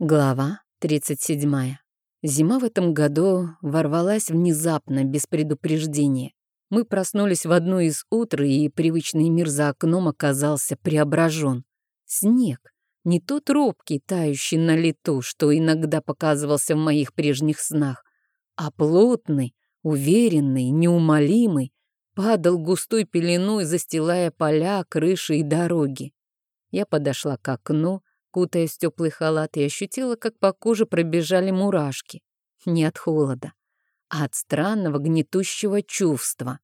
Глава 37. Зима в этом году ворвалась внезапно, без предупреждения. Мы проснулись в одно из утр, и привычный мир за окном оказался преображен. Снег. Не тот робкий, тающий на лету, что иногда показывался в моих прежних снах, а плотный, уверенный, неумолимый, падал густой пеленой, застилая поля, крыши и дороги. Я подошла к окну, кутаясь в теплый халат, и ощутила, как по коже пробежали мурашки. Не от холода, а от странного гнетущего чувства.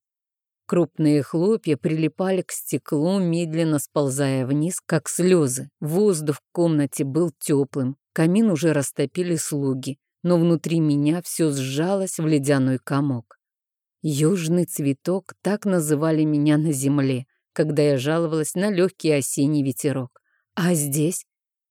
Крупные хлопья прилипали к стеклу, медленно сползая вниз, как слезы. Воздух в комнате был теплым, камин уже растопили слуги, но внутри меня все сжалось в ледяной комок. Южный цветок, так называли меня на земле, когда я жаловалась на легкий осенний ветерок. А здесь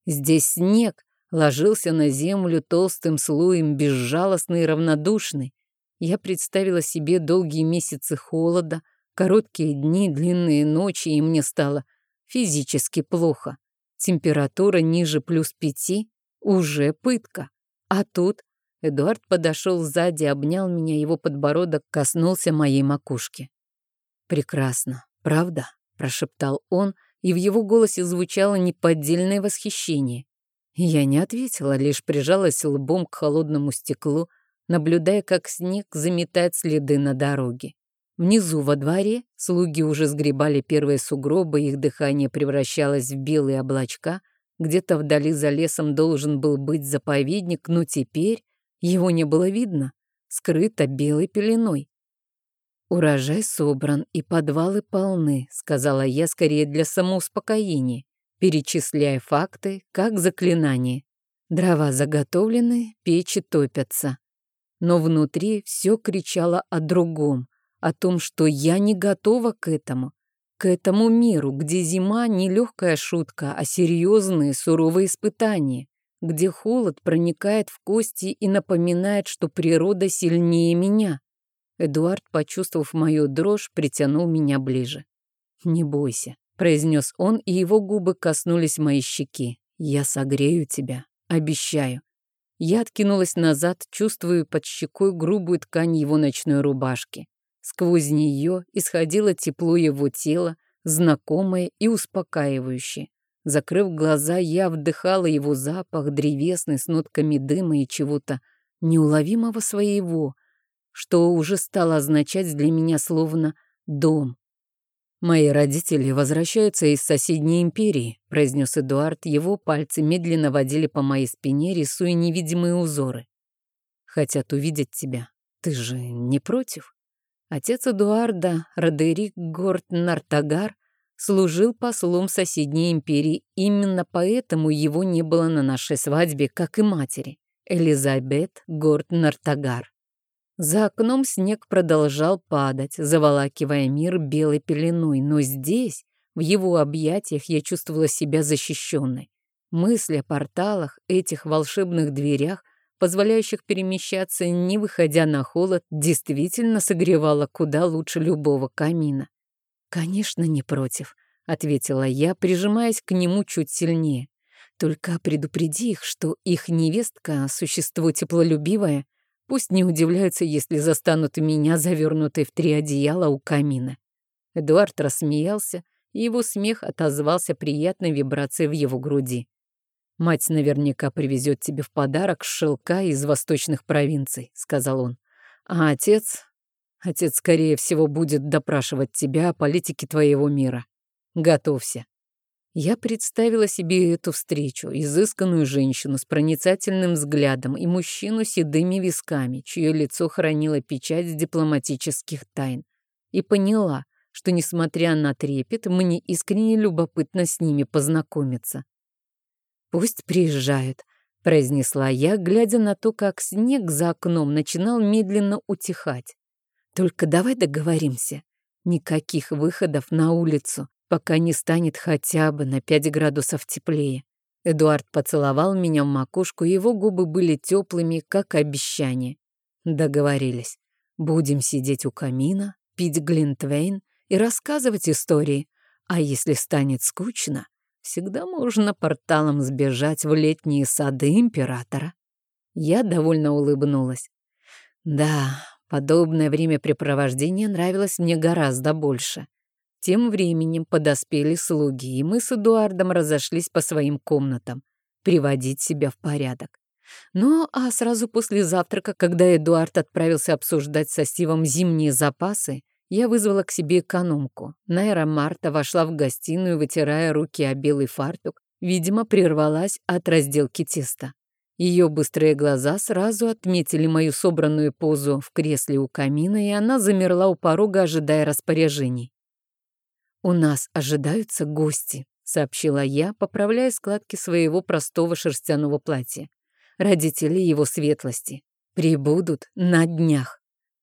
Здесь снег ложился на землю толстым слоем, безжалостный и равнодушный. Я представила себе долгие месяцы холода, короткие дни, длинные ночи, и мне стало физически плохо. Температура ниже плюс пяти — уже пытка. А тут Эдуард подошел сзади, обнял меня, его подбородок коснулся моей макушки. «Прекрасно, правда?» — прошептал он — и в его голосе звучало неподдельное восхищение. Я не ответила, лишь прижалась лбом к холодному стеклу, наблюдая, как снег заметает следы на дороге. Внизу во дворе слуги уже сгребали первые сугробы, их дыхание превращалось в белые облачка. Где-то вдали за лесом должен был быть заповедник, но теперь его не было видно, скрыто белой пеленой. «Урожай собран и подвалы полны», — сказала я скорее для самоуспокоения, перечисляя факты, как заклинание. Дрова заготовлены, печи топятся. Но внутри все кричало о другом, о том, что я не готова к этому, к этому миру, где зима не легкая шутка, а серьезные суровые испытания, где холод проникает в кости и напоминает, что природа сильнее меня. Эдуард, почувствовав мою дрожь, притянул меня ближе. «Не бойся», — произнес он, и его губы коснулись моей щеки. «Я согрею тебя, обещаю». Я откинулась назад, чувствуя под щекой грубую ткань его ночной рубашки. Сквозь нее исходило тепло его тела, знакомое и успокаивающее. Закрыв глаза, я вдыхала его запах, древесный, с нотками дыма и чего-то неуловимого своего, что уже стало означать для меня словно «дом». «Мои родители возвращаются из соседней империи», — произнес Эдуард. Его пальцы медленно водили по моей спине, рисуя невидимые узоры. «Хотят увидеть тебя. Ты же не против?» Отец Эдуарда, Родерик Горд Нартагар, служил послом соседней империи. Именно поэтому его не было на нашей свадьбе, как и матери, Элизабет Горд Нартагар. За окном снег продолжал падать, заволакивая мир белой пеленой, но здесь, в его объятиях, я чувствовала себя защищенной. Мысль о порталах, этих волшебных дверях, позволяющих перемещаться, не выходя на холод, действительно согревала куда лучше любого камина. «Конечно, не против», — ответила я, прижимаясь к нему чуть сильнее. «Только предупреди их, что их невестка — существо теплолюбивое, Пусть не удивляются, если застанут меня, завернутой в три одеяла у камина. Эдуард рассмеялся, и его смех отозвался приятной вибрацией в его груди. «Мать наверняка привезет тебе в подарок шелка из восточных провинций», — сказал он. «А отец? Отец, скорее всего, будет допрашивать тебя о политике твоего мира. Готовься. Я представила себе эту встречу, изысканную женщину с проницательным взглядом и мужчину с седыми висками, чье лицо хранило печать дипломатических тайн, и поняла, что, несмотря на трепет, мне искренне любопытно с ними познакомиться. «Пусть приезжают», — произнесла я, глядя на то, как снег за окном начинал медленно утихать. «Только давай договоримся. Никаких выходов на улицу пока не станет хотя бы на пять градусов теплее. Эдуард поцеловал меня в макушку, его губы были теплыми, как обещание. Договорились. Будем сидеть у камина, пить глинтвейн и рассказывать истории. А если станет скучно, Всегда можно порталом сбежать в летние сады императора. Я довольно улыбнулась. Да, подобное времяпрепровождение нравилось мне гораздо больше. Тем временем подоспели слуги, и мы с Эдуардом разошлись по своим комнатам, приводить себя в порядок. Ну, а сразу после завтрака, когда Эдуард отправился обсуждать со Стивом зимние запасы, я вызвала к себе экономку. Найра Марта вошла в гостиную, вытирая руки о белый фартук. Видимо, прервалась от разделки теста. Ее быстрые глаза сразу отметили мою собранную позу в кресле у камина, и она замерла у порога, ожидая распоряжений. «У нас ожидаются гости», — сообщила я, поправляя складки своего простого шерстяного платья. «Родители его светлости прибудут на днях».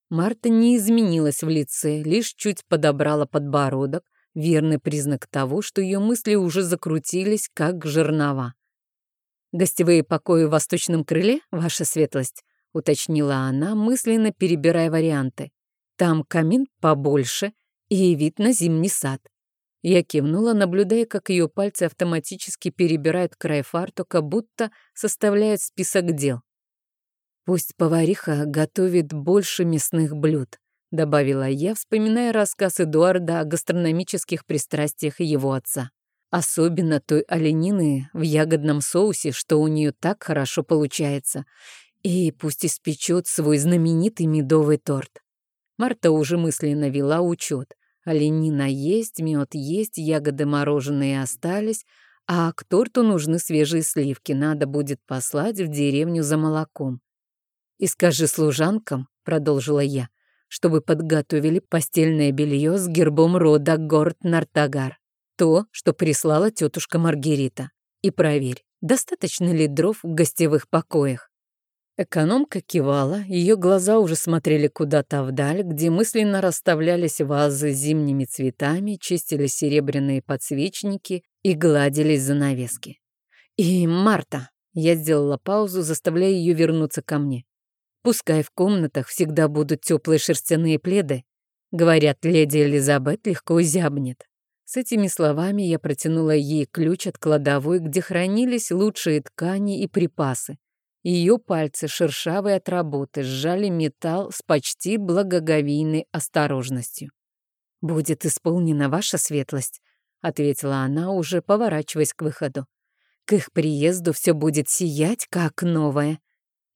Марта не изменилась в лице, лишь чуть подобрала подбородок, верный признак того, что ее мысли уже закрутились, как жернова. «Гостевые покои в восточном крыле, ваша светлость?» — уточнила она, мысленно перебирая варианты. «Там камин побольше и вид на зимний сад». Я кивнула, наблюдая, как ее пальцы автоматически перебирают край фартука, будто составляют список дел. «Пусть повариха готовит больше мясных блюд», — добавила я, вспоминая рассказ Эдуарда о гастрономических пристрастиях его отца. Особенно той оленины в ягодном соусе, что у нее так хорошо получается. И пусть испечет свой знаменитый медовый торт. Марта уже мысленно вела учет. Оленина есть, мед есть, ягоды мороженые остались, а к торту нужны свежие сливки, надо будет послать в деревню за молоком. «И скажи служанкам», — продолжила я, «чтобы подготовили постельное белье с гербом рода Горд-Нартагар, то, что прислала тетушка Маргарита. И проверь, достаточно ли дров в гостевых покоях». Экономка кивала, ее глаза уже смотрели куда-то вдаль, где мысленно расставлялись вазы с зимними цветами, чистили серебряные подсвечники и гладились занавески. «И Марта!» — я сделала паузу, заставляя ее вернуться ко мне. Пускай в комнатах всегда будут теплые шерстяные пледы. Говорят, леди Элизабет легко зябнет. С этими словами я протянула ей ключ от кладовой, где хранились лучшие ткани и припасы. Ее пальцы, шершавые от работы, сжали металл с почти благоговейной осторожностью. «Будет исполнена ваша светлость», — ответила она, уже поворачиваясь к выходу. «К их приезду все будет сиять, как новое.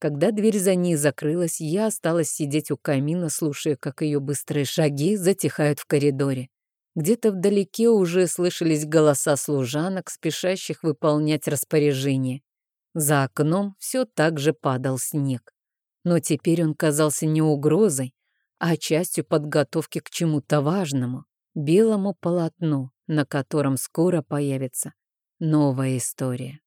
Когда дверь за ней закрылась, я осталась сидеть у камина, слушая, как ее быстрые шаги затихают в коридоре. Где-то вдалеке уже слышались голоса служанок, спешащих выполнять распоряжение. За окном все так же падал снег. Но теперь он казался не угрозой, а частью подготовки к чему-то важному, белому полотну, на котором скоро появится новая история.